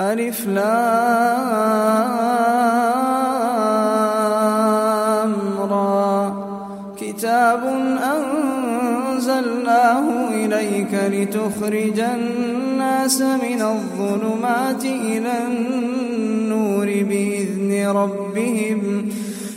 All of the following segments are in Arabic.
ألف لام را. كتاب أنزلناه إليك لتخرج الناس من الظلمات إلى النور بإذن ربهم.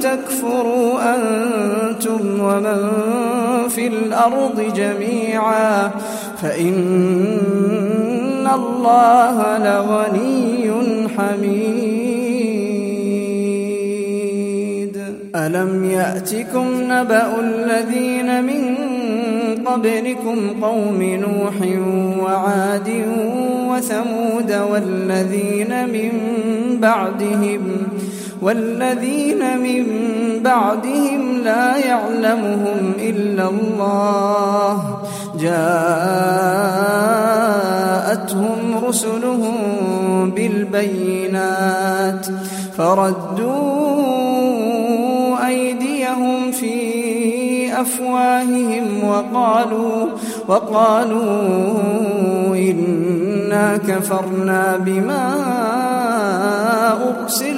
تكفروا أنتم ومن في الأرض جميعا فإن الله لغني حميد. ألم يأتكم نبأ الذين من قبلكم قوم نوح وعاد وثمود والذين من بعدهم والذين من بعدهم لا يعلمهم إلا الله. جاءتهم رسلهم بالبينات فردوا أيديهم في أفواههم وقالوا وقالوا إنا كفرنا بما أرسلتم به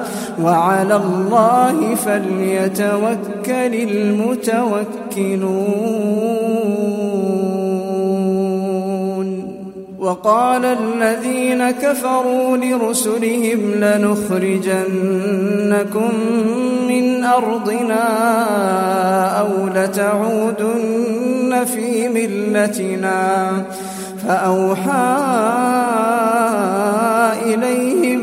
وعلى الله فليتوكل المتوكلون. وقال الذين كفروا لرسلهم لنخرجنكم من أرضنا أو لتعودن في ملتنا. فأوحى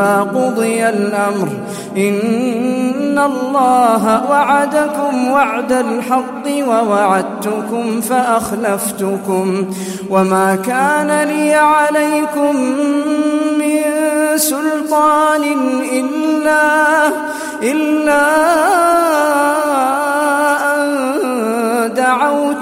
قضي الأمر إن الله وعدكم وعد الحق ووعدتكم فأخلفتكم وما كان لي عليكم من سلطان إلا إلا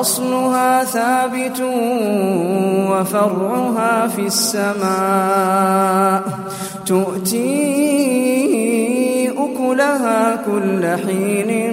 أصلها ثابت وفرعها في السماء. تؤتي أكلها كل حين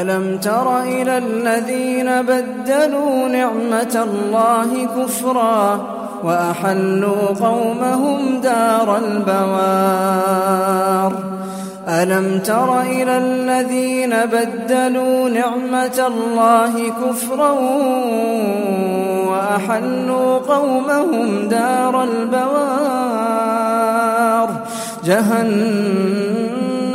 ألم تر إلى الذين بدلوا نعمة الله كفرا وأحلوا قومهم دار البوار ألم تر إلى الذين بدلوا نعمة الله كفرا وأحلوا قومهم دار البوار جهنم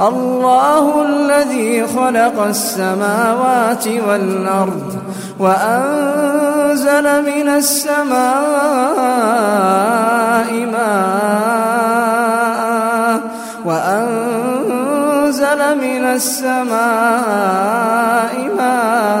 الله الذي خلق السماوات والأرض وأنزل من السماء ماء وأنزل من السماء ماء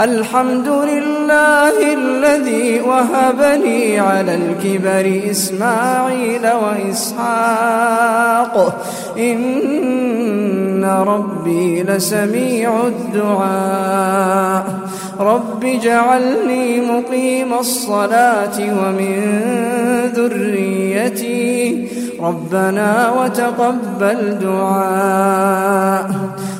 الحمد لله الذي وهبني على الكبر إسماعيل وإسحاق. إن ربي لسميع الدعاء. رب اجعلني مقيم الصلاة ومن ذريتي. ربنا وتقبل دعاء.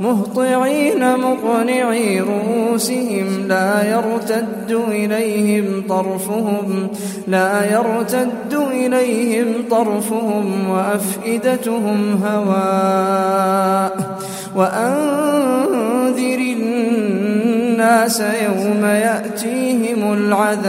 مهطعين مقنعي رؤوسهم لا يرتد إليهم طرفهم لا يرتد إليهم طرفهم وأفئدتهم هواء. وأنذر الناس يوم يأتيهم العذاب.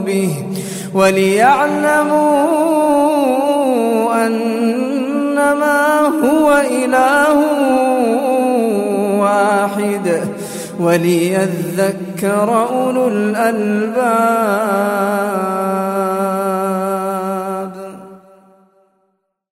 به وليعلموا أنما هو إله واحد وليذكر أولو الألباب